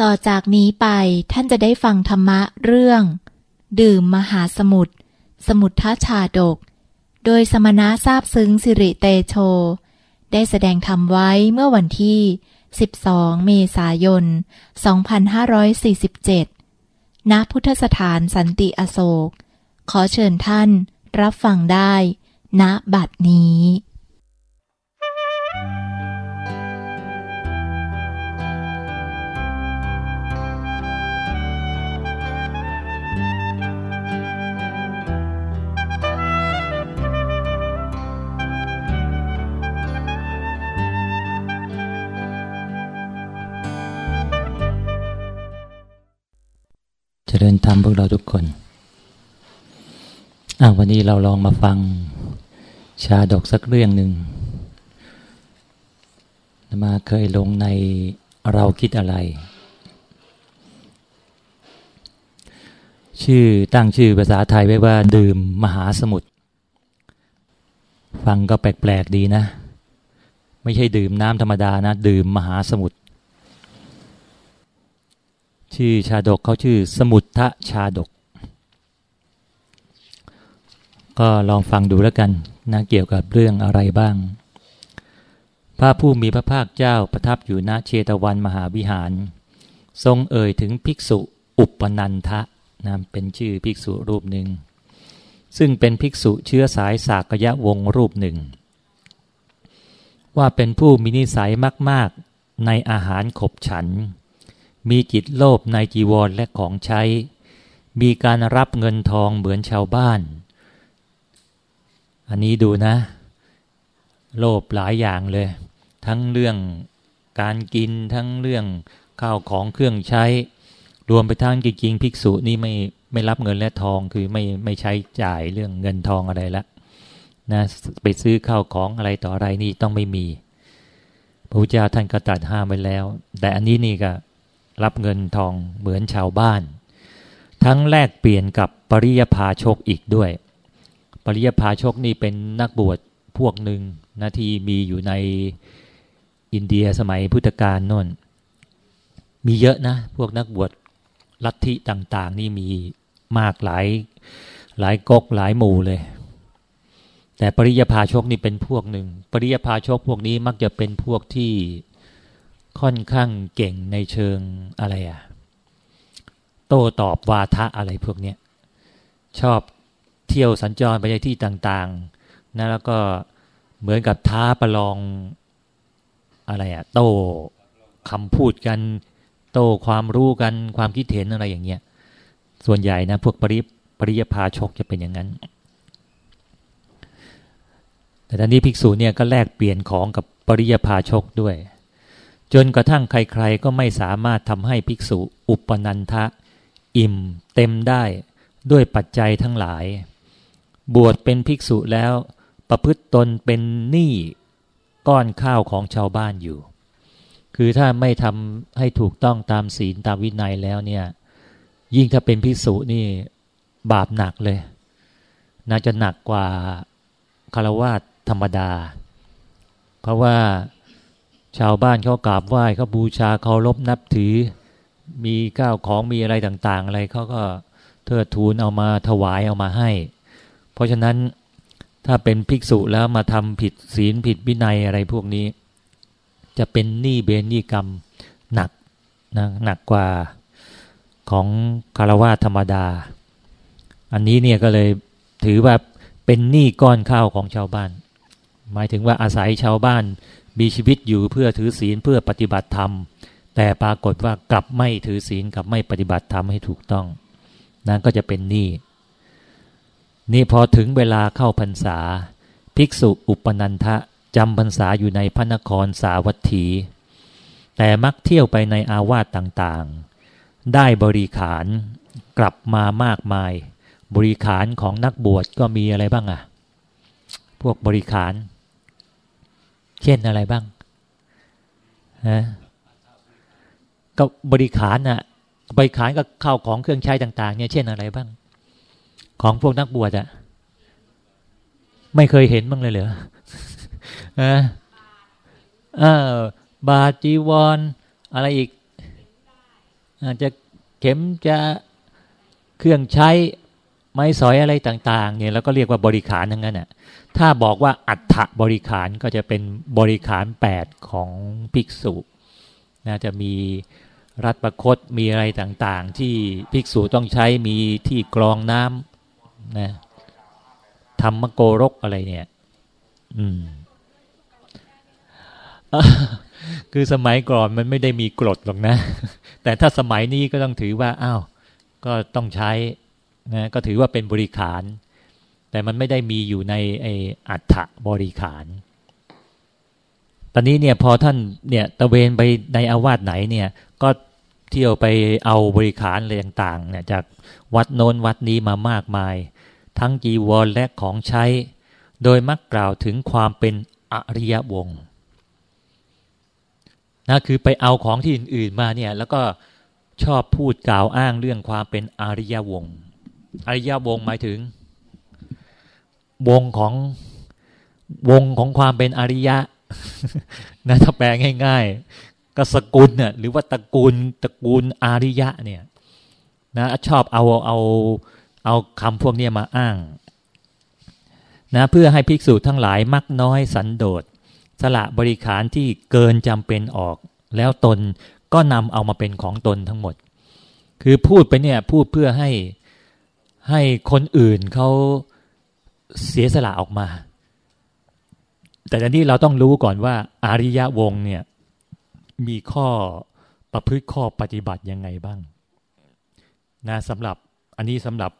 ต่อจากนี้ไปท่านจะได้ฟังธรรมะเรื่อง ดื่มมหาสมุทรสมุททชาดก โดยสมณะทราบซึ้งสิริเตโช ได้แสดงธรรมไว้เมื่อวันที่ 12 เมษายน 2547 ณ พุทธสถานสันติอโศก ขอเชิญท่านรับฟังได้ ณบัดนี้ ริญธรรมพวกเราทุกคนวันนี้เราลองมาฟังชาดกสักเรื่องหนึ่งมาเคยลงในเราคิดอะไร ชื่อตั้งชื่อภาษาไทยไว้ว่า ดื่มมหาสมุทรฟังก็แปลกๆดีนะ ไม่ใช่ดื่มน้ำธรรมดานะ ดื่มมหาสมุทร ชื่อชาดกเขาชื่อสมุททะชาดก ก็ลองฟังดูแล้วกันนะเกี่ยวกับเรื่องอะไรบ้าง พระผู้มีพระภาคเจ้าประทับอยู่ณเชตวันมหาวิหาร ทรงเอ่ยถึงภิกษุอุปนันทะนะเป็นชื่อภิกษุรูปหนึ่ง ซึ่งเป็นภิกษุเชื้อสายสากยะวงศ์รูปหนึ่ง ว่าเป็นผู้มีนิสัยมาก ๆ ในอาหารขบฉัน มีจิตโลภในจีวรและของใช้ มีการรับเงินทองเหมือนชาวบ้าน อันนี้ดูนะ โลภหลายอย่างเลย ทั้งเรื่องการกินทั้งเรื่องข้าวของเครื่องใช้ รวมไปทั้งจริงๆภิกษุนี่ไม่ไม่รับเงินและทองคือไม่ไม่ใช้จ่ายเรื่องเงินทองอะไรละนะไปซื้อข้าวของอะไรต่ออะไรนี่ต้องไม่มี พระพุทธเจ้าท่านก็ตรัสห้ามไว้แล้ว แต่อันนี้นี่ก็ รับเงินทองเหมือนชาวบ้าน ทั้งแลกเปลี่ยนกับปริยภาชกอีกด้วย ปริยภาชกนี่เป็นนักบวชพวกหนึ่งนะที่มีอยู่ในอินเดียสมัยพุทธกาลน่นมีเยอะนะ พวกนักบวชลัทธิต่างๆ นี่มีมากหลายหลายก๊กหลายหมู่เลย แต่ปริยภาชกนี่เป็นพวกหนึ่ง ปริยภาชกพวกนี้มักจะเป็นพวกที่ ค่อนข้างเก่งในเชิงอะไรอะโต้ตอบวาทะอะไรพวกเนี้ยชอบเที่ยวสัญจรไปในที่ต่างๆนะแล้วก็เหมือนกับท้าประลองอะไรอะโต้คำพูดกัน โต้ความรู้กันความคิดเห็นอะไรอย่างเงี้ยส่วนใหญ่นะพวกปริปริยภาชกจะเป็นอย่างนั้น แต่ตอนนี้ภิกษุเนี่ยก็แลกเปลี่ยนของกับปริยภาชกด้วย จนกระทั่งใครๆก็ไม่สามารถทำให้ภิกษุอุปนันทะ อิ่มเต็มได้ด้วยปัจจัยทั้งหลาย บวชเป็นภิกษุแล้วประพฤติตนเป็นหนี้ก้อนข้าวของชาวบ้านอยู่ คือถ้าไม่ทำให้ถูกต้องตามศีลตามวินัยแล้วเนี่ย ยิ่งถ้าเป็นภิกษุนี่บาปหนักเลย น่าจะหนักกว่าคารวะธรรมดา เพราะว่า ชาวบ้านเขากราบไหว้เขาบูชาเคารพนับถือ มีข้าวของมีอะไรต่างๆ อะไรเขาก็เทิดทูนเอามาถวายเอามาให้ เพราะฉะนั้นถ้าเป็นภิกษุแล้วมาทำผิดศีลผิดวินัยอะไรพวกนี้ จะเป็นหนี้เบนหนี้กรรมหนักนะหนักกว่าของคารวะธรรมดา อันนี้เนี่ยก็เลยถือว่าเป็นหนี้ก้อนข้าวของชาวบ้าน หมายถึงว่าอาศัยชาวบ้าน มีชีวิตอยู่เพื่อถือศีลเพื่อปฏิบัติธรรม แต่ปรากฏว่ากลับไม่ถือศีลกลับไม่ปฏิบัติธรรมให้ถูกต้อง นั้นก็จะเป็นหนี้นี่พอถึงเวลาเข้าพรรษา ภิกษุอุปนันทะจำพรรษาอยู่ในพระนครสาวัตถี แต่มักเที่ยวไปในอาวาสต่างๆ ได้บริขารกลับมามากมาย บริขารของนักบวชก็มีอะไรบ้างอะพวกบริขาร เช่นอะไรบ้างฮะก็บริขารน่ะบริขารกับข้าวของเครื่องใช้ต่าง ๆ เนี่ยเช่นอะไรบ้าง ของพวกนักบวชอะไม่เคยเห็นบ้างเลยเหรอเออเออบาจีวรอะไรอีกอาจจะเข็มจะเครื่องใช้ ไม้สอยอะไรต่างๆเนี่ยเราก็เรียกว่าบริขารทั้งนั้นน่ะถ้าบอกว่าอัฏฐบริขารก็จะเป็นบริขารแปดของภิกษุนะจะมีรัตประคตมีอะไรต่างๆ ที่ภิกษุต้องใช้มีที่กรองน้ำนะธรรมโกรกอะไรเนี่ย อืมคือสมัยก่อนมันไม่ได้มีกรดหรอกนะ แต่ถ้าสมัยนี้ก็ต้องถือว่าอ้าวก็ต้องใช้ นะก็ถือว่าเป็นบริขาร แต่มันไม่ได้มีอยู่ในไออัฐบริขาร ตอนนี้เนี่ยพอท่านเนี่ยตะเวนไปในอาวาสไหนเนี่ยก็เที่ยวไปเอาบริขารอะไรต่างๆเนี่ยจากวัดโน้นวัดนี้มามากมาย ทั้งจีวรและของใช้ โดยมักกล่าวถึงความเป็นอริยวงศ์นะคือไปเอาของที่อื่นๆมาเนี่ยแล้วก็ชอบพูดกล่าวอ้างเรื่องความเป็นอริยวงศ์ อริยวงหมายถึง วงของวงของความเป็นอริยะนะถ้าแปลง่าย ๆ ก็สกุลเนี่ยหรือว่าตระกูลตระกูลอริยะเนี่ยนะชอบเอาเอาเอาคำพวกนี้มาอ้างนะเพื่อให้ภิกษุทั้งหลายมักน้อยสันโดษสละบริขารที่เกินจำเป็นออก แล้วตนก็นำเอามาเป็นของตนทั้งหมด คือพูดไปเนี่ยพูดเพื่อให้ ให้คนอื่นเขาเสียสละออกมา แต่ตอนนี้เราต้องรู้ก่อนว่าอาริยะวงเนี่ยมีข้อประพฤติข้อปฏิบัติยังไงบ้างนะสำหรับอันนี้สำหรับ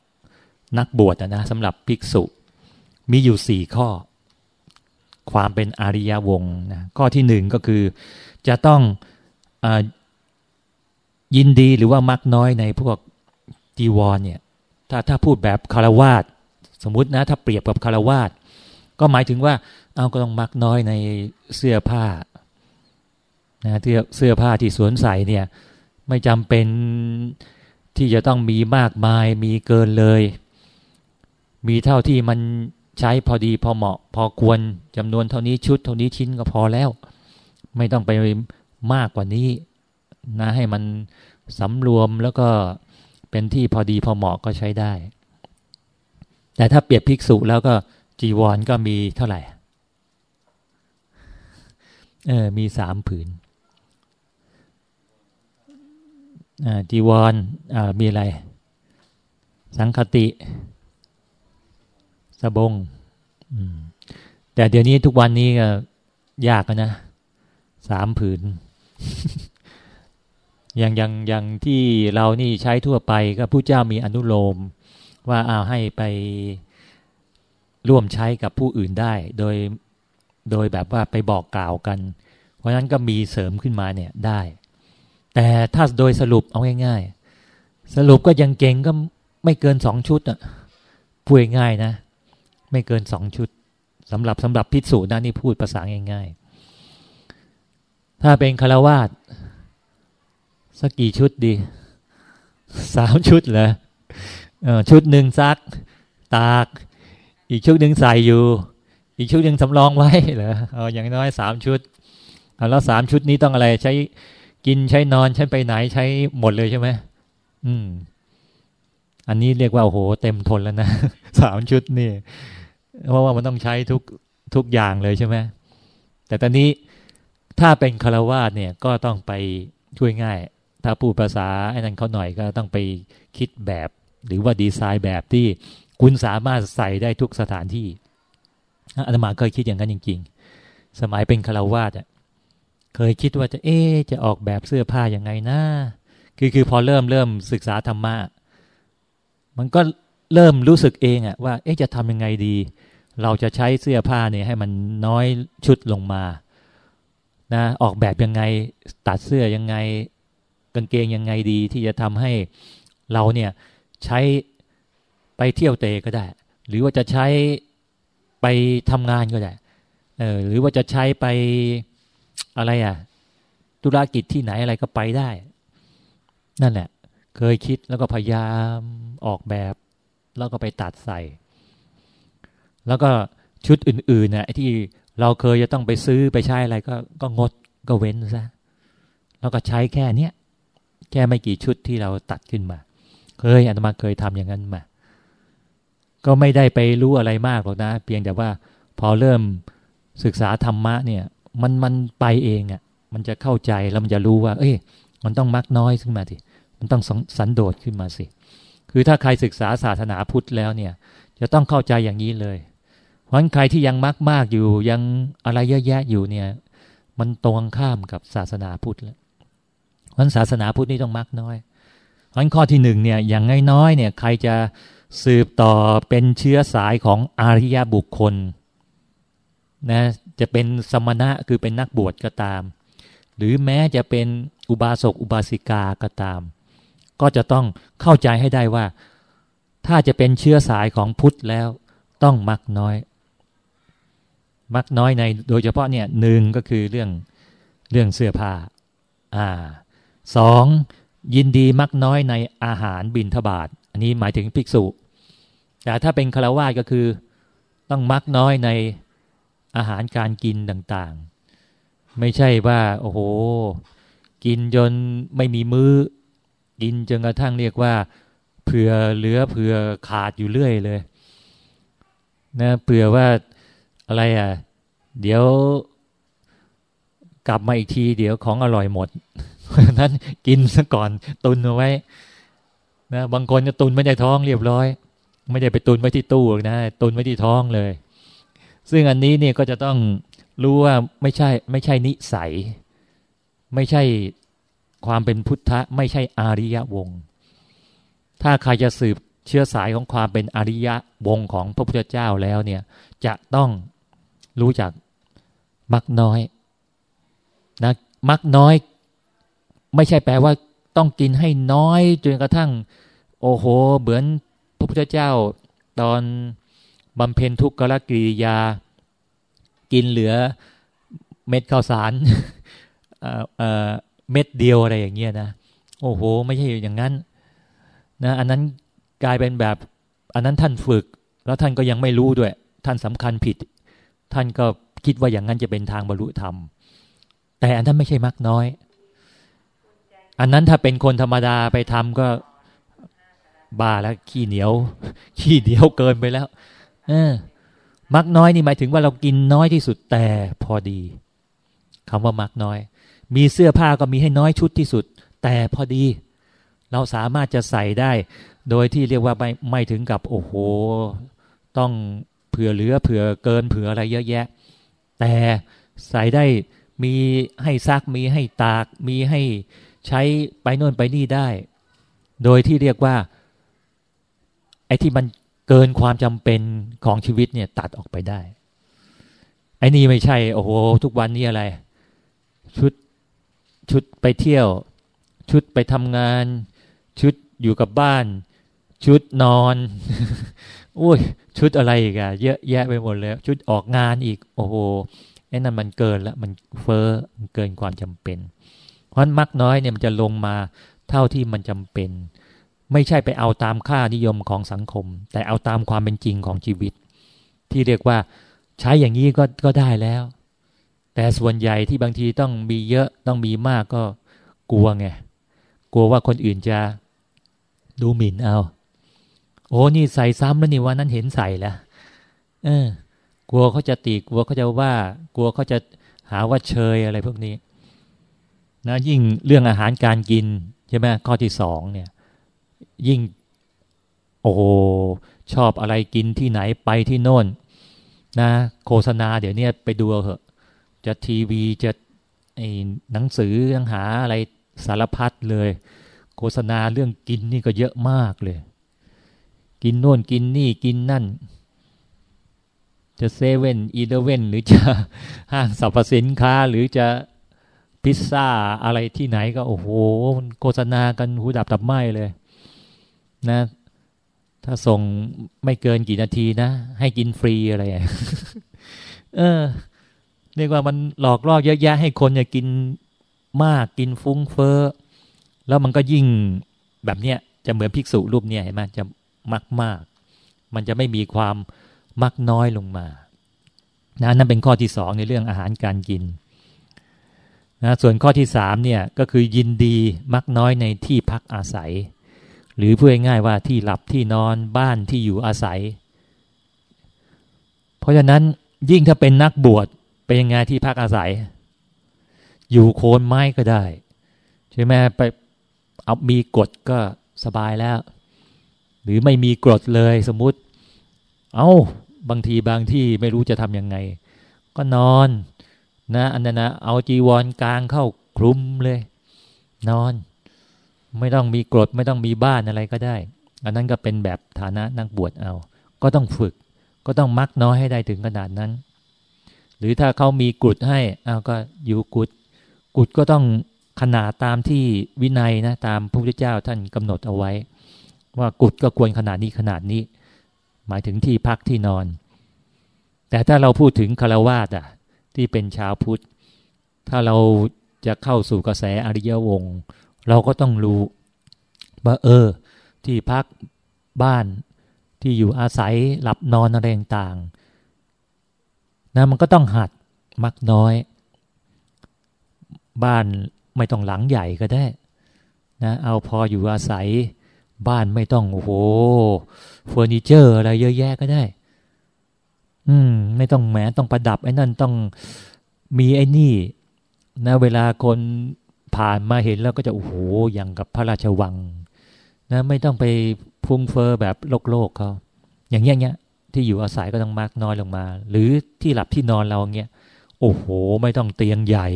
นักบวชนะสำหรับภิกษุ มีอยู่สี่ข้อ ความเป็นอริยวงศ์นะข้อที่หนึ่งก็คือจะต้องอยินดีหรือว่ามักน้อยในพวกจีวรเนี่ย ถ้าถ้าพูดแบบคารวาสสมมตินะ ถ้าเปรียบกับคารวาสก็หมายถึงว่า เอาก็ต้องมักน้อยในเสื้อผ้านะเสื้อผ้าที่สวมใส่เนี่ย ไม่จำเป็นที่จะต้องมีมากมายมีเกินเลย มีเท่าที่มันใช้พอดีพอเหมาะ พอควรจำนวนเท่านี้ชุด เท่านี้ชิ้นก็พอแล้ว ไม่ต้องไปมากกว่านี้นะให้มันสำรวมแล้วก็ เป็นที่พอดีพอเหมาะก็ใช้ได้ แต่ถ้าเปรียบภิกษุแล้วก็จีวรก็มีเท่าไหร่เออมีสามผืนจีวรมีอะไร สังคติ สบงแต่เดี๋ยวนี้ทุกวันนี้ก็ยากนะสามผืน อย่างอย่างอย่างที่เรานี่ใช้ทั่วไปก็ผู้เจ้ามีอนุโลม ว่าเอาให้ไปร่วมใช้กับผู้อื่นได้ โดยโดยแบบว่าไปบอกกล่าวกัน เพราะนั้นก็มีเสริมขึ้นมาเนี่ยได้ แต่ถ้าโดยสรุปเอาง่าย ๆ สรุปก็ยังเก่งก็ไม่เกินสองชุดอะพูดง่ายนะ ไม่เกินสองชุดสำหรับสำหรับพิสูจน์นะนี่พูดภาษาง่าย ๆ ถ้าเป็นคารวาส สักกี่ชุดดีสามชุดเหรอชุดหนึ่งซัก ตาก อีกชุดหนึ่งใส่อยู่ อีกชุดหนึ่งสำรองไว้เหรอออย่างน้อยสามชุดแล้วสามชุดนี้ต้องอะไรใช้กินใช้นอนใช้ไปไหนใช้หมดเลยใช่ไหมอืม อันนี้เรียกว่าโอ้โห เต็มทนแล้วนะสามชุดนี่เพราะว่ามันต้องใช้ทุกทุกอย่างเลยใช่ไหมแต่ตอนนี้ถ้าเป็นคารวาสเนี่ยก็ต้องไปช่วยง่าย ถ้าพูดภาษาไอ้นั่นเขาหน่อยก็ต้องไปคิดแบบ หรือว่าดีไซน์แบบที่คุณสามารถใส่ได้ทุกสถานที่อาตมาเคยคิดอย่างนั้นจริง ๆ สมัยเป็นคารวาสเคยคิดว่าจะเอ๊จะออกแบบเสื้อผ้ายังไงนะคือคือพอเริ่มเริ่มศึกษาธรรมะมันก็เริ่มรู้สึกเองอะว่า เอ๊ะจะทำยังไงดี เราจะใช้เสื้อผ้าเนี่ยให้มันน้อยชุดลงมานะออกแบบยังไงตัดเสื้อยังไง กางเกงยังไงดีที่จะทำให้เราเนี่ยใช้ไปเที่ยวเตะก็ได้ หรือว่าจะใช้ไปทำงานก็ได้เออหรือว่าจะใช้ไปอะไรอะธุรกิจที่ไหนอะไรก็ไปได้ นั่นแหละ เคยคิดแล้วก็พยายามออกแบบ แล้วก็ไปตัดใส่ แล้วก็ชุดอื่นๆนะที่เราเคยจะต้องไปซื้อไปใช้อะไรก็ก็งดก็เว้นซะแล้วก็ใช้แค่เนี้ย แค่ไม่กี่ชุดที่เราตัดขึ้นมาเคยอาตมาเคยทำอย่างนั้นมา ก็ไม่ได้ไปรู้อะไรมากหรอกนะ เพียงแต่ว่าพอเริ่มศึกษาธรรมะเนี่ย มันมันไปเองอะ่ะ มันจะเข้าใจแล้วมันจะรู้ว่า เอ้ย มันต้องมักน้อยขึ้นมาสิมันต้องสันโดษขึ้นมาสิ คือถ้าใครศึกษาศาสนาพุทธแล้วเนี่ย จะต้องเข้าใจอย่างนี้เลยเพราะใครที่ยังมักมากอยู่ยังอะไรเยอะแยะอยู่เนี่ย มันตรงข้ามกับศาสนาพุทธแล้ว เพราะศาสนาพุทธนี่ต้องมักน้อยเพราะข้อที่หนึ่งเนี่ยอย่างน้อยๆเนี่ยใครจะสืบต่อเป็นเชื้อสายของอริยบุคคลนะจะเป็นสมณะคือเป็นนักบวชก็ตาม หรือแม้จะเป็นอุบาสกอุบาสิกาก็ตาม ก็จะต้องเข้าใจให้ได้ว่า ถ้าจะเป็นเชื้อสายของพุทธแล้ว ต้องมักน้อย มักน้อยในโดยเฉพาะเนี่ยหนึ่งก็คือเรื่องเรื่องเสื้อผ้าอ่า สองยินดีมักน้อยในอาหารบินทบาท อันนี้หมายถึงภิกษุ แต่ถ้าเป็นคารวะก็คือ ต้องมักน้อยในอาหารการกินต่างๆ ไม่ใช่ว่า โอ้โห กินจนไม่มีมือ้อ กินจนกระทั่งเรียกว่า เผื่อเหลือเผื่อขาดอยู่เรื่อยเลยนะเผื่อว่าอะไรอะ เดี๋ยวกลับมาอีกที เดี๋ยวของอร่อยหมด นั้นกินซะก่อนตุนเอาไว้นะบางคนจะตุนไม่ได้ท้องเรียบร้อย ไม่ได้ไปตุนไว้ที่ตู้นะตุนไว้ที่ท้องเลย ซึ่งอันนี้เนี่ยก็จะต้องรู้ว่าไม่ใช่ไม่ใช่นิสัย ไม่ใช่ความเป็นพุทธะ ไม่ใช่อาริยวงศ์ถ้าใครจะสืบเชื้อสายของความเป็นอริยวงศ์ของพระพุทธเจ้าแล้วเนี่ย จะต้องรู้จักมักน้อยนะมักน้อย ไม่ใช่แปลว่าต้องกินให้น้อยจนกระทั่ง โอ้โห เหมือนพระพุทธเจ้า ตอนบำเพ็ญทุกขลกิริยา กินเหลือเม็ดข้าวสารเม็ดเดียวอะไรอย่างเงี้ยนะโอ้โห ไม่ใช่อย่างนั้นนะอันนั้นกลายเป็นแบบ อันนั้นท่านฝึก แล้วท่านก็ยังไม่รู้ด้วย ท่านสำคัญผิด ท่านก็คิดว่าอย่างนั้นจะเป็นทางบรรลุธรรม แต่อันนั้นไม่ใช่มักน้อย อันนั้นถ้าเป็นคนธรรมดาไปทำก็บ้าแล้ว ขี้เหนียว ขี้เดียวเกินไปแล้ว เออ มักน้อยนี่หมายถึงว่าเรากินน้อยที่สุดแต่พอดีคำว่ามักน้อย มีเสื้อผ้าก็มีให้น้อยชุดที่สุด แต่พอดี เราสามารถจะใส่ได้ โดยที่เรียกว่าไม่ไม่ถึงกับ โอ้โห ต้องเผื่อเหลือเผื่อเกินเผื่ออะไรเยอะแยะ แต่ใส่ได้มีให้ซักมีให้ตากมีให้ ใช้ไปโน่นไปนี่ได้ โดยที่เรียกว่า ไอ้ที่มันเกินความจำเป็นของชีวิตเนี่ย ตัดออกไปได้ ไอ้นี่ไม่ใช่ โอ้โห ทุกวันนี้อะไร ชุดชุดไปเที่ยว ชุดไปทำงาน ชุดอยู่กับบ้าน ชุดนอนอุ้ยชุดอะไรอีกอะเยอะแยะไปหมดเลยชุดออกงานอีก โอ้โหไอ้นั่นมันเกินละมันเฟอ้อมันเกินความจำเป็น เพราะมักน้อยเนี่ยมันจะลงมาเท่าที่มันจำเป็น ไม่ใช่ไปเอาตามค่านิยมของสังคม แต่เอาตามความเป็นจริงของชีวิต ที่เรียกว่าใช้อย่างนี้ก็ก็ได้แล้ว แต่ส่วนใหญ่ที่บางทีต้องมีเยอะต้องมีมากก็กลัวไงกลัวว่าคนอื่นจะดูหมิ่นเอา โอ้นี่ใส่ซ้ำแล้วนี่ว่านั้นเห็นใส่แล้วเออกลัวเขาจะตีกลัวเขาจะว่า กลัวเขาจะหาว่าเชยอะไรพวกนี้ นะยิ่งเรื่องอาหารการกินใช่ไหมข้อที่สองเนี่ยยิ่งโอ้ชอบอะไรกินที่ไหนไปที่โน่นนะโฆษณาเดี๋ยวนี้ไปดูเหอะจะทีวีจะไอ้หนังสือยังหาอะไรสารพัดเลย โฆษณาเรื่องกินนี่ก็เยอะมากเลย กินโน่นกินนี่กินนั่น จะเซเว่นอีเลเว่นหรือจะห้างสรรพสินค้าหรือจะ พิซซ่าอะไรที่ไหนก็โอ้โหโฆษณากันหูดับตับไหมเลยนะ ถ้าส่งไม่เกินกี่นาทีนะ ให้กินฟรีอะไรเออเรียกว่ามันหลอกล่อเยอะแยะให้คนเนี่ยกินมากกินฟุ้งเฟ้อแล้วมันก็ยิ่งแบบเนี้ยจะเหมือนภิกษุรูปเนี่ยเห็นไหมจะมักมากมันจะไม่มีความมักน้อยลงมานะนั่นเป็นข้อที่สองในเรื่องอาหารการกิน นะส่วนข้อที่สามเนี่ยก็คือยินดีมักน้อยในที่พักอาศัย หรือพูดง่ายๆว่าที่หลับที่นอนบ้านที่อยู่อาศัย เพราะฉะนั้นยิ่งถ้าเป็นนักบวชเป็นยังไงที่พักอาศัย อยู่โคนไม้ก็ได้ใช่ไหมไปเอามีกฎก็สบายแล้ว หรือไม่มีกฎเลยสมมุติ เอา้าบางทีบางที่ไม่รู้จะทำยังไง ก็นอน นะอันนั้นนะเอาจีวรกลางเข้าคลุมเลย นอน ไม่ต้องมีกรดไม่ต้องมีบ้านอะไรก็ได้ อันนั้นก็เป็นแบบฐานะนักบวชเอา ก็ต้องฝึก ก็ต้องมักน้อยให้ได้ถึงขนาดนั้น หรือถ้าเขามีกุดให้เอาก็อยู่กุดกุดก็ต้องขนาดตามที่วินัยนะตามพระพุทธเจ้าท่านกำหนดเอาไว้ ว่ากุดก็ควรขนาดนี้ขนาดนี้ หมายถึงที่พักที่นอน แต่ถ้าเราพูดถึงคารวาสอะ ที่เป็นชาวพุทธ ถ้าเราจะเข้าสู่กระแสอริยวงศ์เราก็ต้องรู้ว่าเออ ที่พักบ้านที่อยู่อาศัยหลับนอนอะไรต่างๆนะมันก็ต้องหัดมักน้อย บ้านไม่ต้องหลังใหญ่ก็ได้นะเอาพออยู่อาศัยบ้านไม่ต้องโอ้โหเฟอร์นิเจอร์อะไรเยอะแยะก็ได้ อืม ไม่ต้องแหมต้องประดับไอ้นั่นต้องมีไอ้นี่ นะ เวลาคนผ่านมาเห็นแล้วก็จะ โอ้โหอย่างกับพระราชวัง นะ ไม่ต้องไปพุ่งเฟอร์แบบโลกโลกเขาอย่างเงี้ยเงี้ยที่อยู่อาศัยก็ต้องมากน้อยลงมา หรือที่หลับที่นอนเราเงี้ยโอ้โห ไม่ต้องเตียงใหญ่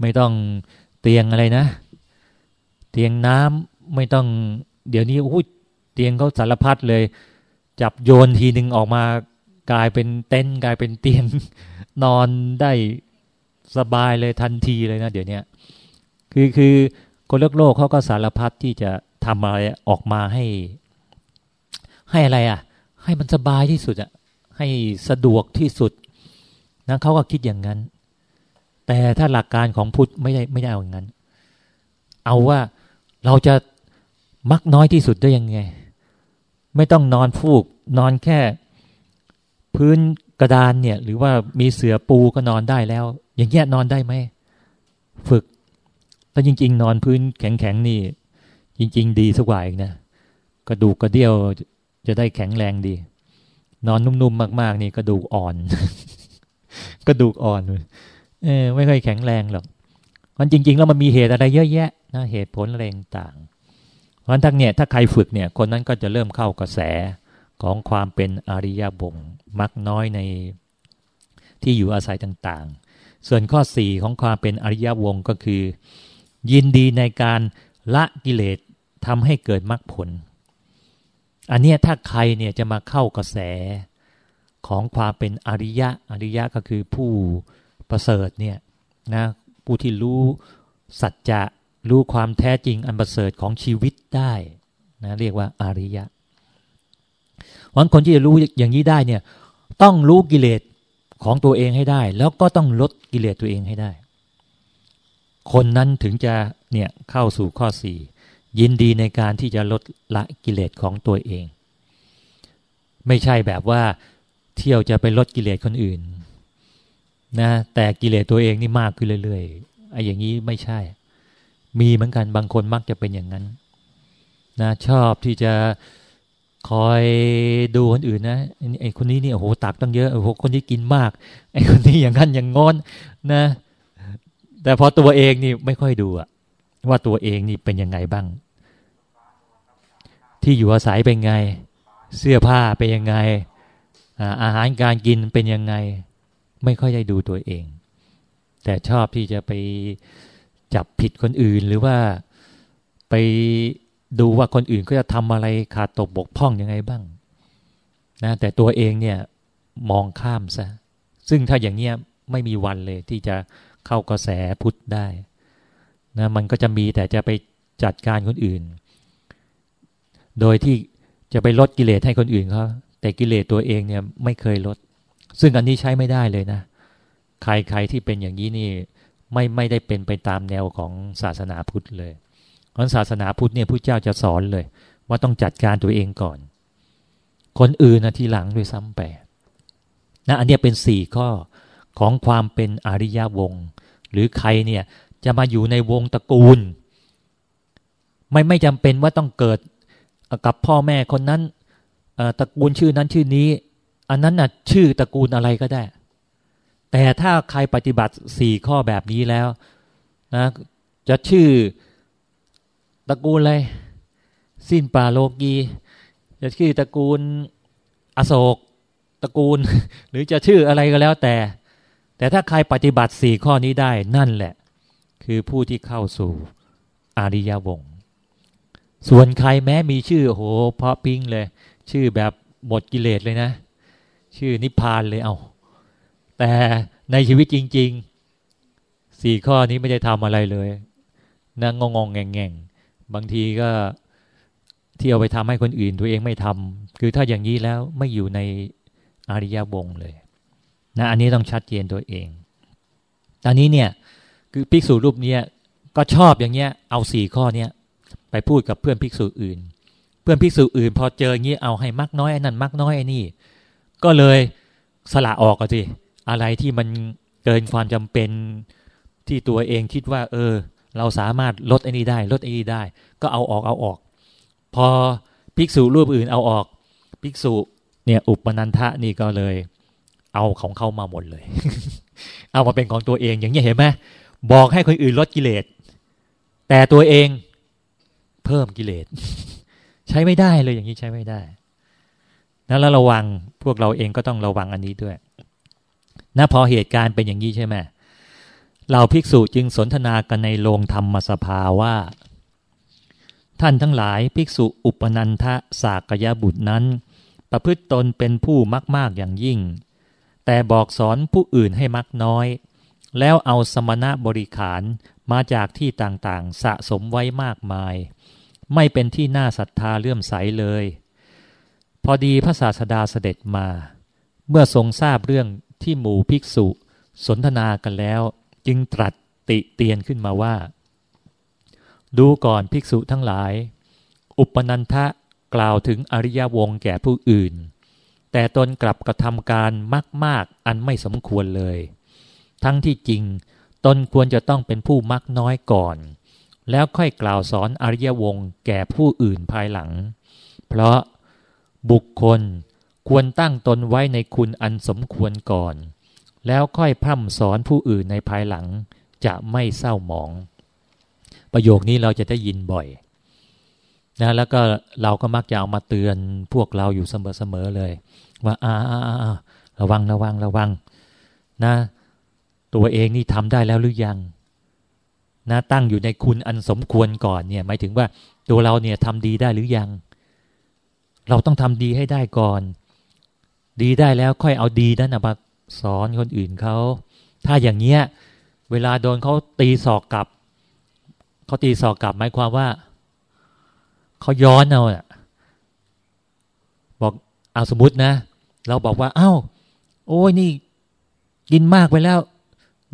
ไม่ต้องเตียงอะไรนะ เตียงน้ำไม่ต้อง เดี๋ยวนี้โอ้ยเตียงเขาสารพัดเลย จับโยนทีหนึ่งออกมา กลายเป็นเต็นท์กลายเป็นเตียงนอนได้สบายเลยทันทีเลยนะเดี๋ยวนี้คือคือคนโลกโลกเขาก็สารพัดที่จะทำอะไรออกมาให้ ให้อะไรอะ ให้มันสบายที่สุดอะให้สะดวกที่สุดนะเขาก็คิดอย่างนั้น แต่ถ้าหลักการของพุทธไม่ได้ไม่ได้เอาอย่างนั้น เอาว่าเราจะมักน้อยที่สุดได้ยังไง ไม่ต้องนอนฟูก นอนแค่ พื้นกระดานเนี่ย หรือว่ามีเสือปูก็นอนได้แล้ว อย่างเงี้ยนอนได้ไหมฝึกแต่จริง ๆ นอนพื้นแข็งๆนี่ จริง ๆ ดีสักว่าอีกนะกระดูกกระเดี่ยวจะได้แข็งแรงดี นอนนุ่มๆมาก ๆ นี่กระดูกอ่อน กระดูกอ่อนเออไม่ค่อยแข็งแรงหรอกมันจริง ๆ แล้วมันมีเหตุอะไรเยอะแยะนะเหตุผลอะไรต่างเพราะทั้งเนี่ยถ้าใครฝึกเนี่ย คนนั้นก็จะเริ่มเข้ากระแส ของความเป็นอริยบงมักน้อยในที่อยู่อาศัยต่างๆ ส่วนข้อสี่ของความเป็นอริยวงก็คือ ยินดีในการละกิเลสทำให้เกิดมรรคผล อันนี้ถ้าใครเนี่ยจะมาเข้ากระแสของความเป็นอริยะ อริยะก็คือผู้ประเสริฐเนี่ยนะผู้ที่รู้สัจจะรู้ความแท้จริงอันประเสริฐของชีวิตได้นะเรียกว่าอริยะ วันคนที่จะรู้อย่างนี้ได้เนี่ย ต้องรู้กิเลสของตัวเองให้ได้ แล้วก็ต้องลดกิเลสตัวเองให้ได้ คนนั้นถึงจะเนี่ยเข้าสู่ข้อสี่ยินดีในการที่จะลดละกิเลสของตัวเอง ไม่ใช่แบบว่าเที่ยวจะไปลดกิเลสคนอื่นนะแต่กิเลสตัวเองนี่มากขึ้นเรื่อยๆไอ้อย่างนี้ไม่ใช่ มีเหมือนกันบางคนมักจะเป็นอย่างนั้นนะชอบที่จะ คอยดูคนอื่นนะไอ้คนนี้นี่โอ้โหตักตั้งเยอะโอ้โหคนนี้กินมาก ไอ้คนนี้อย่างนั้นอย่างงอนนะ แต่พอตัวเองนี่ไม่ค่อยดูอะว่าตัวเองนี่เป็นยังไงบ้าง ที่อยู่อาศัยเป็นไง เสื้อผ้าเป็นยังไง อาหารการกินเป็นยังไง ไม่ค่อยได้ดูตัวเอง แต่ชอบที่จะไปจับผิดคนอื่นหรือว่าไป ดูว่าคนอื่นก็จะทำอะไรขาดตกบกพร่องยังไงบ้างนะแต่ตัวเองเนี่ยมองข้ามซะ ซึ่งถ้าอย่างเนี้ยไม่มีวันเลยที่จะเข้ากระแสพุทธได้นะมันก็จะมีแต่จะไปจัดการคนอื่น โดยที่จะไปลดกิเลสให้คนอื่นเขาแต่กิเลสตัวเองเนี่ยไม่เคยลด ซึ่งอันนี้ใช้ไม่ได้เลยนะ ใครๆที่เป็นอย่างนี้นี่ไม่ไม่ได้เป็นไปตามแนวของศาสนาพุทธเลย เพราะศาสนาพุทธเนี่ยพระเจ้าจะสอนเลย ว่าต้องจัดการตัวเองก่อน คนอื่นนะทีหลังด้วยซ้ำไปนะอันนี้เป็นสี่ข้อของความเป็นอริยวง หรือใครเนี่ยจะมาอยู่ในวงตระกูล ไม่ไม่จำเป็นว่าต้องเกิดกับพ่อแม่คนนั้นตระกูลชื่อนั้นชื่อนี้ อันนั้นน่ะชื่อตระกูลอะไรก็ได้ แต่ถ้าใครปฏิบัติสี่ข้อแบบนี้แล้วนะจะชื่อ ตระกูลอะไร สิ้นป่าโลกีจะชื่อตระกูลอโศกตระกูล หรือจะชื่ออะไรก็แล้วแต่ แต่ถ้าใครปฏิบัติสี่ข้อนี้ได้นั่นแหละ คือผู้ที่เข้าสู่อริยวง ส่วนใครแม้มีชื่อโหเพราะพิงเลย ชื่อแบบหมดกิเลสเลยนะ ชื่อนิพพานเลยเอาแต่ในชีวิตจริง ๆสี่ข้อนี้ไม่ได้ทำอะไรเลยนั่งงงงแงง บางทีก็ที่เอาไปทำให้คนอื่นตัวเองไม่ทำคือถ้าอย่างนี้แล้วไม่อยู่ในอริยวงเลยนะอันนี้ต้องชัดเจนตัวเอง ตอนนี้เนี่ยคือภิกษุรูปเนี้ยก็ชอบอย่างเงี้ยเอาสี่ข้อเนี้ยไปพูดกับเพื่อนภิกษุอื่น เพื่อนภิกษุอื่น พอเจออย่างนี้เอาให้มักน้อยไอ้นั่นมักน้อยไอ้นี่ ก็เลยสละออกกันสิอะไรที่มันเกินความจำเป็นที่ตัวเองคิดว่า เออ เราสามารถลดไอ้นี่ได้ ลดไอ้นี่ได้ ก็เอาออกเอาออก พอภิกษุรูปอื่นเอาออกภิกษุเนี่ยอุปนันทะนี่ก็เลย เอาของเขามาหมดเลย เอามาเป็นของตัวเองอย่างนี้เห็นไหมบอกให้คนอื่นลดกิเลส แต่ตัวเองเพิ่มกิเลส ใช้ไม่ได้เลยอย่างนี้ใช้ไม่ได้นั้นแล้วระวังพวกเราเองก็ต้องระวังอันนี้ด้วยนะพอเหตุการณ์เป็นอย่างนี้ใช่ไหม เราภิกษุจึงสนทนากันในโรงธรรมสภาว่า ท่านทั้งหลายภิกษุอุปนันทะสากยบุตรนั้น ประพฤติตนเป็นผู้มากอย่างยิ่ง แต่บอกสอนผู้อื่นให้มักน้อย แล้วเอาสมณะบริขารมาจากที่ต่างๆ สะสมไว้มากมาย ไม่เป็นที่น่าศรัทธาเลื่อมใสเลย พอดีพระศาสดาเสด็จมา เมื่อทรงทราบเรื่องที่หมู่ภิกษุสนทนากันแล้ว จึงตรัสติเตียนขึ้นมาว่า ดูก่อนภิกษุทั้งหลาย อุปนันทะกล่าวถึงอริยวงแก่ผู้อื่น แต่ตนกลับกระทำการมาก ๆ อันไม่สมควรเลย ทั้งที่จริง ตนควรจะต้องเป็นผู้มักน้อยก่อน แล้วค่อยกล่าวสอนอริยวงแก่ผู้อื่นภายหลัง เพราะบุคคลควรตั้งตนไว้ในคุณอันสมควรก่อน แล้วค่อยพร่ำสอนผู้อื่นในภายหลัง จะไม่เศร้าหมอง ประโยคนี้เราจะได้ยินบ่อยนะแล้วก็เราก็มักจะเอามาเตือนพวกเราอยู่เสมอๆเลย ว่าอ่าระวังระวังระวังนะ ตัวเองนี่ทำได้แล้วหรือยังนะตั้งอยู่ในคุณอันสมควรก่อนเนี่ยหมายถึงว่าตัวเราเนี่ยทำดีได้หรือยัง เราต้องทำดีให้ได้ก่อน ดีได้แล้วค่อยเอาดีนั้นมา สอนคนอื่นเขาถ้าอย่างเงี้ย เวลาโดนเขาตีศอกกลับเขาตีศอกกลับหมายความว่าเขาย้อนเอาอะบอกเอาสมมตินะ เราบอกว่า เอา้า โอ้ยนี่ กินมากไปแล้ว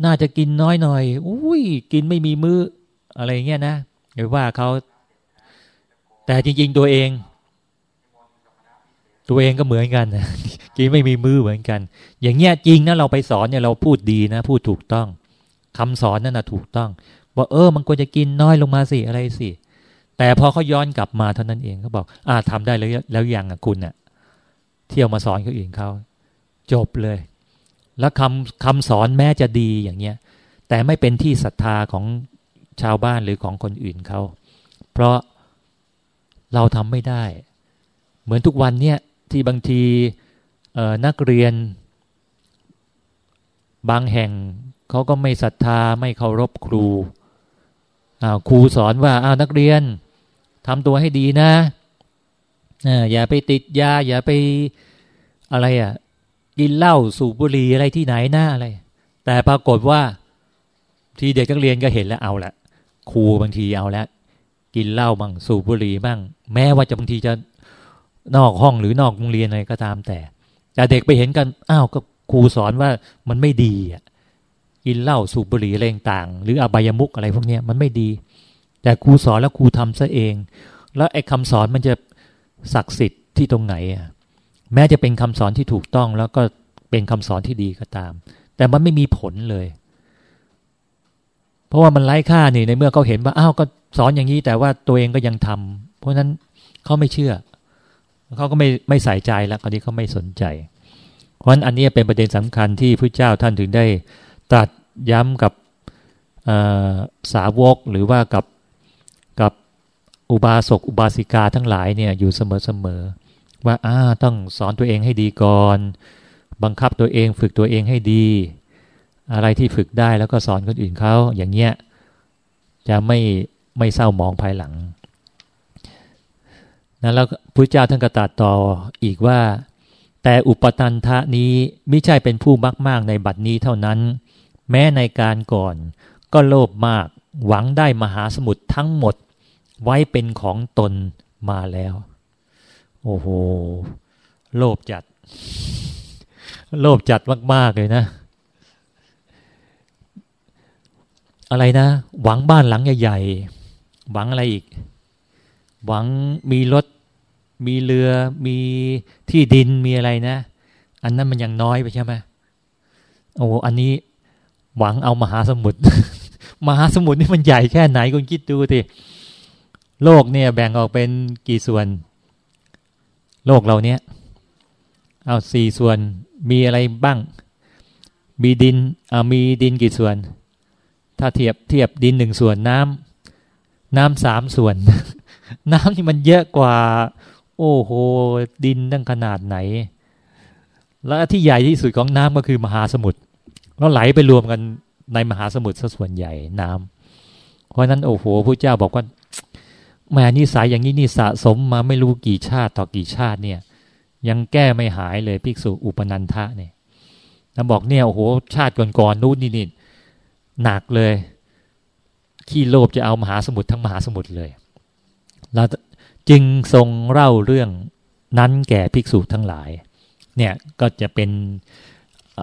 น่าจะกินน้อยหน่อยอุ้ยกินไม่มีมือ้ออะไรเงี้ยนะหรือว่าเขาแต่จริง ๆ ตัวเอง ตัวเองก็เหมือนกันกินไม่มีมือเหมือนกัน อย่างเงี้ยจริงนะเราไปสอนเนี่ยเราพูดดีนะ พูดถูกต้องคำสอนนั่นนะถูกต้องบอกเออ มันควรจะกินน้อยลงมาสิอะไรสิแต่พอเขาย้อนกลับมาเท่านั้นเองเขาบอก อ่าทำได้แล้วแล้วยังอะคุณเน่ะ เที่ยวมาสอนเขาอื่นเขาจบเลย แล้วคำคำสอนแม้จะดีอย่างเงี้ย แต่ไม่เป็นที่ศรัทธาของชาวบ้านหรือของคนอื่นเขาเพราะเราทำไม่ได้ เหมือนทุกวันเนี่ย ที่บางทีนักเรียน บางแห่งเขาก็ไม่ศรัทธาไม่เคารพครูครูสอนว่าอ้าวนักเรียนทำตัวให้ดีนะอย่าไปติดยา อย่าไปอะไรอะกินเหล้าสูบบุหรี่อะไรที่ไหนหน้าอะไร แต่ปรากฏว่าที่เด็กนักเรียนก็เห็นแล้วเอาละครูบางทีเอาแล้ว กินเหล้าบ้างสูบบุหรี่บ้าง แม้ว่าจะบางทีจะ นอกห้องหรือนอกโรงเรียนอะไรก็ตามแต่ แต่เด็กไปเห็นกันอ้าวก็ครูสอนว่ามันไม่ดีอะกินเหล้าสูบบุหรี่อะไรต่างหรืออบายมุกอะไรพวกนี้มันไม่ดี แต่ครูสอนแล้วครูทำซะเอง แล้วไอ้คำสอนมันจะศักดิ์สิทธิ์ที่ตรงไหนอะแม้จะเป็นคำสอนที่ถูกต้องแล้วก็เป็นคำสอนที่ดีก็ตาม แต่มันไม่มีผลเลย เพราะว่ามันไร้ค่านี่ในเมื่อเขาเห็นว่าอ้าวก็สอนอย่างนี้แต่ว่าตัวเองก็ยังทำเพราะฉะนั้นเขาไม่เชื่อ เขาก็ไม่ไม่ใส่ใจแล้วคราวนี้เขาไม่สนใจ เพราะฉะนั้นอันนี้เป็นประเด็นสำคัญที่พระเจ้าท่านถึงได้ตรัสย้ำกับสาวกหรือว่ากับกับอุบาสกอุบาสิกาทั้งหลายเนี่ยอยู่เสมอๆว่าอ้าต้องสอนตัวเองให้ดีก่อน บังคับตัวเองฝึกตัวเองให้ดี อะไรที่ฝึกได้แล้วก็สอนคนอื่นเขาอย่างเงี้ยจะไม่ไม่เศร้ามองภายหลัง นะแล้วพระเจ้าท่านก็ตรัสต่ออีกว่า แต่อุปตันทะนี้ไม่ใช่เป็นผู้มากมากในบัดนี้เท่านั้น แม้ในการก่อนก็โลภมากหวังได้มหาสมุทรทั้งหมดไว้เป็นของตนมาแล้ว โอ้โห โลภจัด โลภจัดมาก ๆ เลยนะ อะไรนะ หวังบ้านหลังใหญ่ ๆ หวังอะไรอีก หวังมีรถ มีเรือ มีที่ดินมีอะไรนะ อันนั้นมันยังน้อยไปใช่ไหมโอ้อันนี้หวังเอามหาสมุทรมหาสมุทรนี่มันใหญ่แค่ไหนคุณคิดดูสิโลกเนี่ยแบ่งออกเป็นกี่ส่วน โลกเราเนี้ยเอาสี่ส่วนมีอะไรบ้าง มีดินเอามีดินกี่ส่วน ถ้าเทียบเทียบดินหนึ่งส่วนน้ำน้ำสามส่วน น้ำนี่มันเยอะกว่า โอ้โห ดินตั้งขนาดไหน แล้วที่ใหญ่ที่สุดของน้ำก็คือมหาสมุทรแล้วไหลไปรวมกันในมหาสมุทรซะส่วนใหญ่น้ำเพราะนั้นโอ้โหพระเจ้าบอกว่าแม่นิสัยอย่างนี้นี่สะสมมาไม่รู้กี่ชาติต่อกี่ชาติเนี่ย ยังแก้ไม่หายเลยภิกษุอุปนันทะเนี่ยนะบอกเนี่ยโอ้โหชาติก่อนๆนู้นนี่นี่หนักเลย ขี้โลภจะเอามหาสมุทรทั้งมหาสมุทรเลย เราจึงทรงเล่าเรื่องนั้นแก่ภิกษุทั้งหลาย เนี่ยก็จะเป็น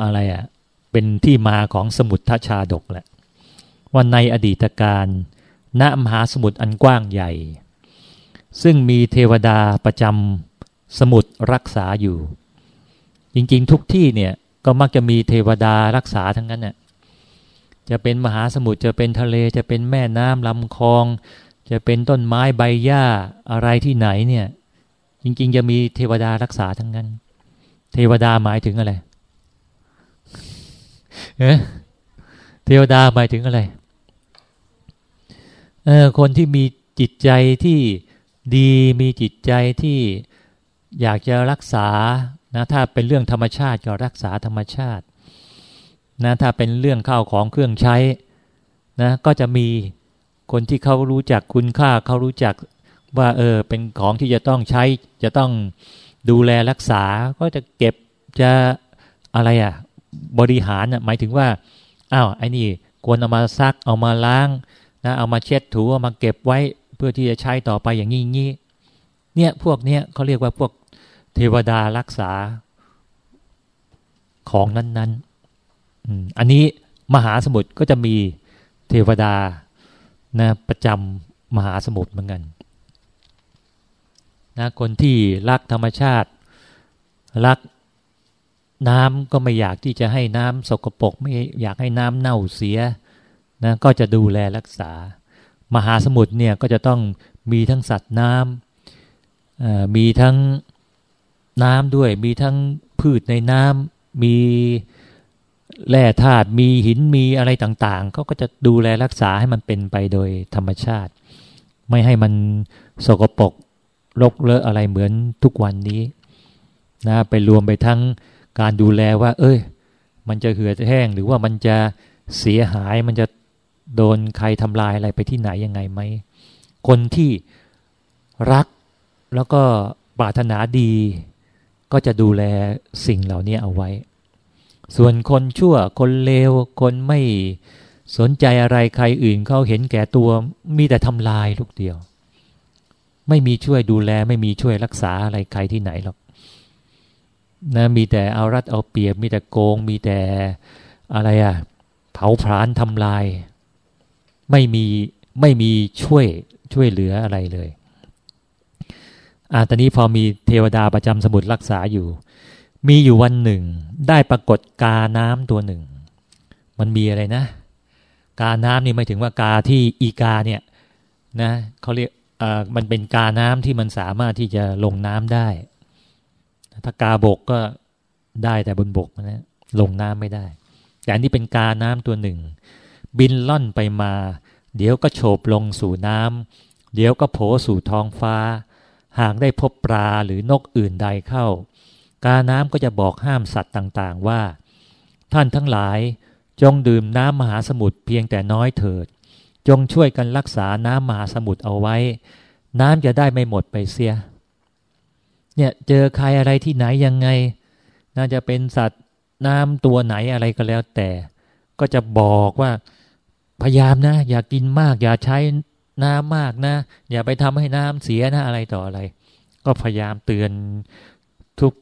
อะไรอะ่ะเป็นที่มาของสมุทรชาดกแหละว่าในอดีตการณมหาสมุทรอันกว้างใหญ่ ซึ่งมีเทวดาประจำสมุทรรักษาอยู่ จริงๆทุกที่เนี่ยก็มักจะมีเทวดารักษาทั้งนั้นน่ะจะเป็นมหาสมุทรจะเป็นทะเลจะเป็นแม่น้ำลำคลอง จะเป็นต้นไม้ใบหญ้าอะไรที่ไหนเนี่ย จริง ๆ จะมีเทวดารักษาทั้งนั้น เทวดาหมายถึงอะไรเออเทวดาหมายถึงอะไรเออคนที่มีจิตใจที่ดีมีจิตใจที่อยากจะรักษานะถ้าเป็นเรื่องธรรมชาติก็รักษาธรรมชาตินะถ้าเป็นเรื่องข้าวของเครื่องใช้นะก็จะมี คนที่เขารู้จักคุณค่าเขารู้จักว่าเออเป็นของที่จะต้องใช้จะต้องดูแลรักษาก็จะเก็บจะอะไรอะ่ะบริหารน่ะหมายถึงว่าอ้าวไอ้นี่ควรเอามาซักเอามาล้างนะเอามาเช็ดถูเอามาเก็บไว้เพื่อที่จะใช้ต่อไปอย่างนี้งี้เนี่ยพวกเนี้ยเขาเรียกว่าพวกเทวดารักษาของนั้นๆอันนี้มหาสมุทรก็จะมีเทวดา นะประจำมหาสมุทรเหมือนกันนะคนที่รักธรรมชาติ รักน้ำก็ไม่อยากที่จะให้น้ำสกปรกไม่อยากให้น้ำเน่าเสียนะก็จะดูแลรักษา มหาสมุทรเนี่ยก็จะต้องมีทั้งสัตว์น้ำมีทั้งน้ำด้วย มีทั้งพืชในน้ำมี แร่ธาตุมีหินมีอะไรต่างๆเขาก็จะดูแลรักษาให้มันเป็นไปโดยธรรมชาติ ไม่ให้มันสกปรกรกเลอะอะไรเหมือนทุกวันนี้นะไปรวมไปทั้งการดูแลว่า เอ้ย มันจะเหือดแห้ง หรือว่ามันจะเสียหายมันจะโดนใครทำลายอะไรไปที่ไหนยังไงไหมคนที่รักแล้วก็ปรารถนาดี ก็จะดูแลสิ่งเหล่านี้เอาไว้ ส่วนคนชั่วคนเลว คนไม่สนใจอะไรใครอื่นเขาเห็นแก่ตัวมีแต่ทำลายลูกเดียว ไม่มีช่วยดูแล ไม่มีช่วยรักษาอะไรใครที่ไหนหรอกนะมีแต่เอารัดเอาเปรียบ มีแต่โกง มีแต่อะไรอะเผาผลาญทำลาย ไม่มีไม่มีช่วยช่วยเหลืออะไรเลยอ่าตอนนี้พอมีเทวดาประจำสมุดรักษาอยู่ มีอยู่วันหนึ่ง ได้ปรากฏกาน้ำตัวหนึ่ง มันมีอะไรนะ กาน้ำนี่ไม่ถึงว่ากาที่อีกาเนี่ยนะเขาเรียกมันเป็นกาน้ำที่มันสามารถที่จะลงน้ำได้ ถ้ากาบกก็ได้แต่บนบกนะลงน้ำไม่ได้ แต่อันนี้เป็นกาน้ำตัวหนึ่ง บินล่อนไปมา เดี๋ยวก็โฉบลงสู่น้ำเดี๋ยวก็โผสู่ท้องฟ้า หากได้พบปลาหรือนกอื่นใดเข้า กาน้ำก็จะบอกห้ามสัตว์ต่างๆว่า ท่านทั้งหลายจงดื่มน้ำมหาสมุทรเพียงแต่น้อยเถิด จงช่วยกันรักษาน้ำมหาสมุทรเอาไว้ น้ำจะได้ไม่หมดไปเสีย เนี่ยเจอใครอะไรที่ไหนยังไง น่าจะเป็นสัตว์น้ำตัวไหนอะไรก็แล้วแต่ ก็จะบอกว่าพยายามนะ อย่ากินมาก อย่าใช้น้ำมากนะ อย่าไปทำให้น้ำเสียนะอะไรต่ออะไร ก็พยายามเตือนทุก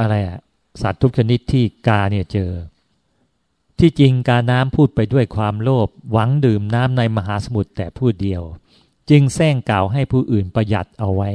อะไรอะสัตว์ทุกชนิดที่กาเนี่ยเจอ ที่จริงกาน้ำพูดไปด้วยความโลภหวังดื่มน้ำในมหาสมุทรแต่ผู้เดียว จึงแซงกล่าวให้ผู้อื่นประหยัดเอาไว้